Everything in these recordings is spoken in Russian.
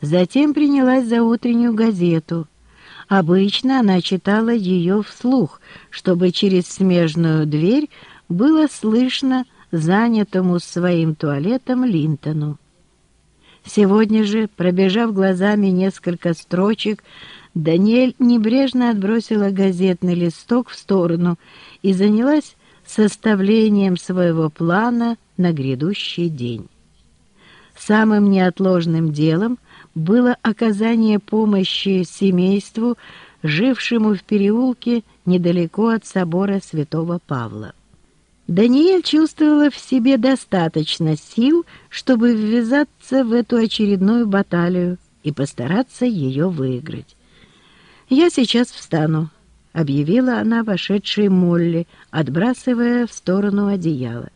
Затем принялась за утреннюю газету. Обычно она читала ее вслух, чтобы через смежную дверь было слышно занятому своим туалетом Линтону. Сегодня же, пробежав глазами несколько строчек, Даниэль небрежно отбросила газетный листок в сторону и занялась составлением своего плана на грядущий день. Самым неотложным делом было оказание помощи семейству, жившему в переулке недалеко от собора святого Павла. Даниэль чувствовала в себе достаточно сил, чтобы ввязаться в эту очередную баталию и постараться ее выиграть. «Я сейчас встану», — объявила она вошедшей Молли, отбрасывая в сторону одеяло.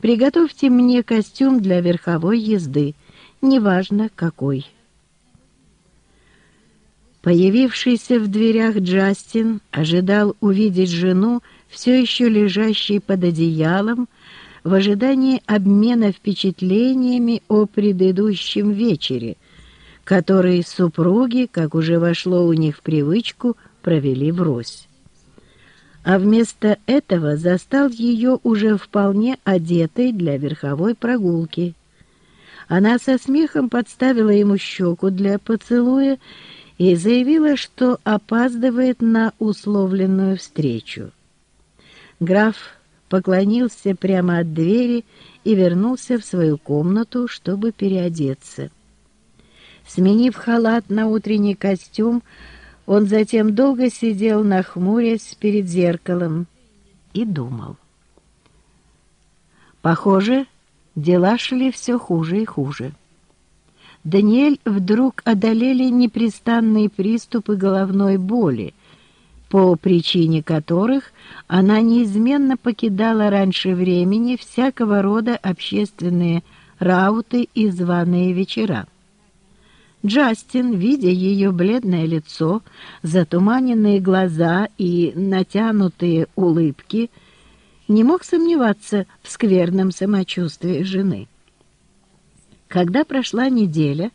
«Приготовьте мне костюм для верховой езды, неважно какой». Появившийся в дверях Джастин ожидал увидеть жену, все еще лежащей под одеялом, в ожидании обмена впечатлениями о предыдущем вечере, который супруги, как уже вошло у них в привычку, провели врозь. А вместо этого застал ее уже вполне одетой для верховой прогулки. Она со смехом подставила ему щеку для поцелуя и заявила, что опаздывает на условленную встречу. Граф поклонился прямо от двери и вернулся в свою комнату, чтобы переодеться. Сменив халат на утренний костюм, он затем долго сидел, нахмурясь перед зеркалом, и думал. Похоже, дела шли все хуже и хуже. Даниэль вдруг одолели непрестанные приступы головной боли, по причине которых она неизменно покидала раньше времени всякого рода общественные рауты и званые вечера. Джастин, видя ее бледное лицо, затуманенные глаза и натянутые улыбки, не мог сомневаться в скверном самочувствии жены. Когда прошла неделя,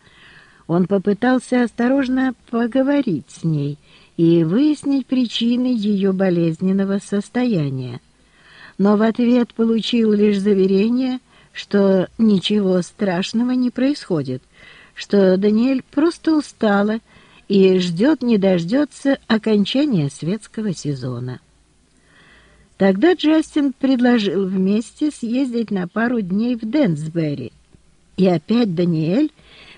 он попытался осторожно поговорить с ней и выяснить причины ее болезненного состояния, но в ответ получил лишь заверение, что ничего страшного не происходит, что Даниэль просто устала и ждет не дождется окончания светского сезона. Тогда Джастин предложил вместе съездить на пару дней в Дэнсбери – и опять Даниэль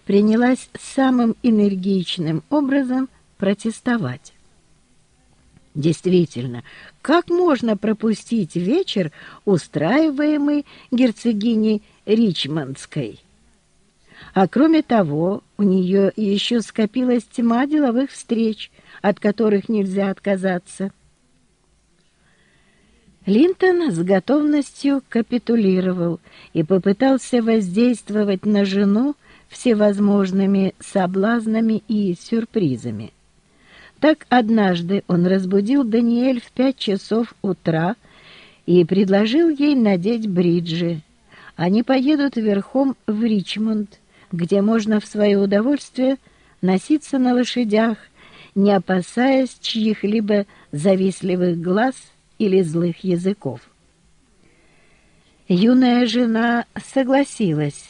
принялась самым энергичным образом протестовать. Действительно, как можно пропустить вечер, устраиваемый герцогиней Ричмондской? А кроме того, у нее еще скопилась тьма деловых встреч, от которых нельзя отказаться. Линтон с готовностью капитулировал и попытался воздействовать на жену всевозможными соблазнами и сюрпризами. Так однажды он разбудил Даниэль в пять часов утра и предложил ей надеть бриджи. Они поедут верхом в Ричмонд, где можно в свое удовольствие носиться на лошадях, не опасаясь чьих-либо завистливых глаз – или злых языков. Юная жена согласилась,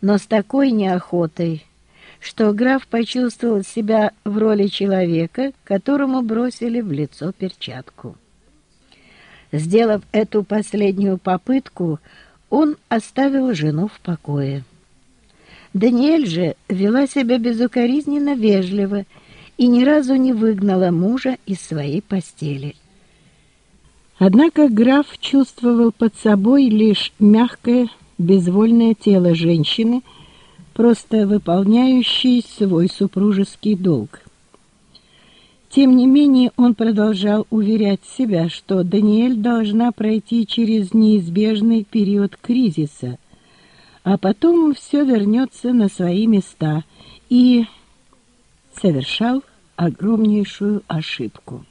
но с такой неохотой, что граф почувствовал себя в роли человека, которому бросили в лицо перчатку. Сделав эту последнюю попытку, он оставил жену в покое. Даниэль же вела себя безукоризненно вежливо и ни разу не выгнала мужа из своей постели. Однако граф чувствовал под собой лишь мягкое, безвольное тело женщины, просто выполняющей свой супружеский долг. Тем не менее он продолжал уверять себя, что Даниэль должна пройти через неизбежный период кризиса, а потом все вернется на свои места и совершал огромнейшую ошибку.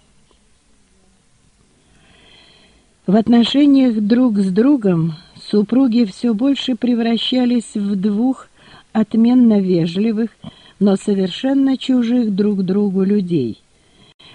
В отношениях друг с другом супруги все больше превращались в двух отменно вежливых, но совершенно чужих друг другу людей.